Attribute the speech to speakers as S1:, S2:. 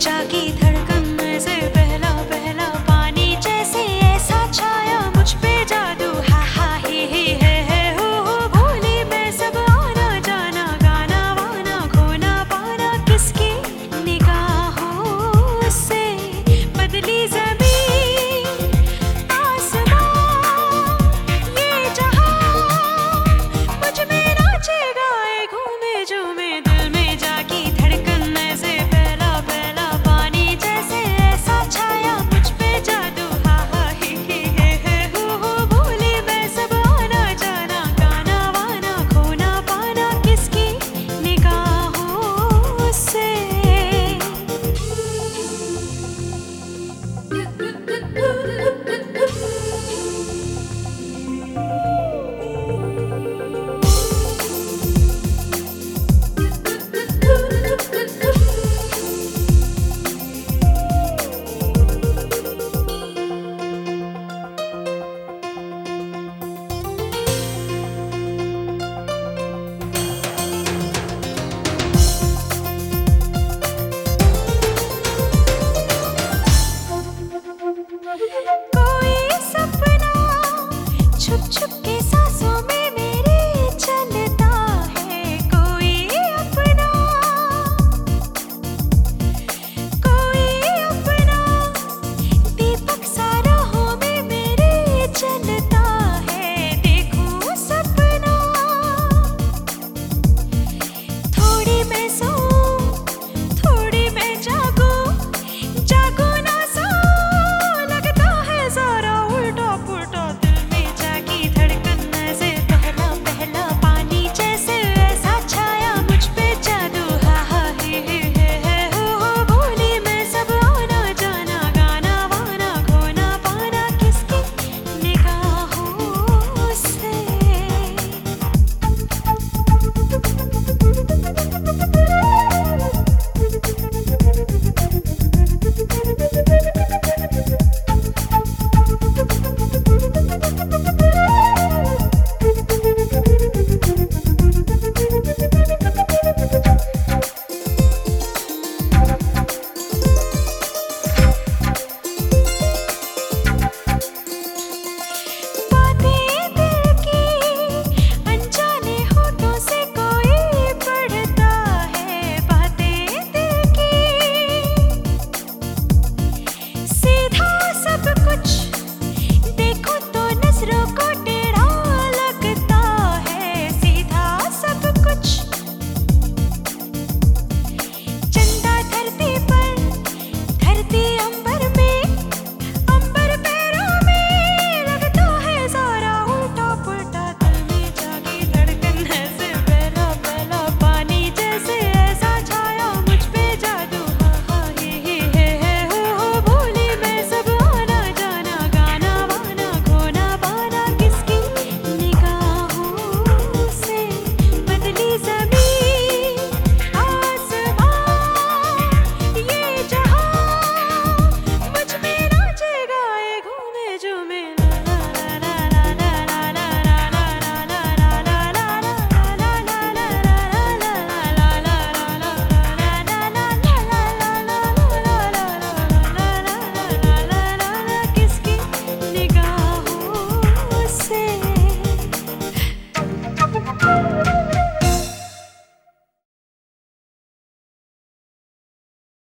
S1: दिल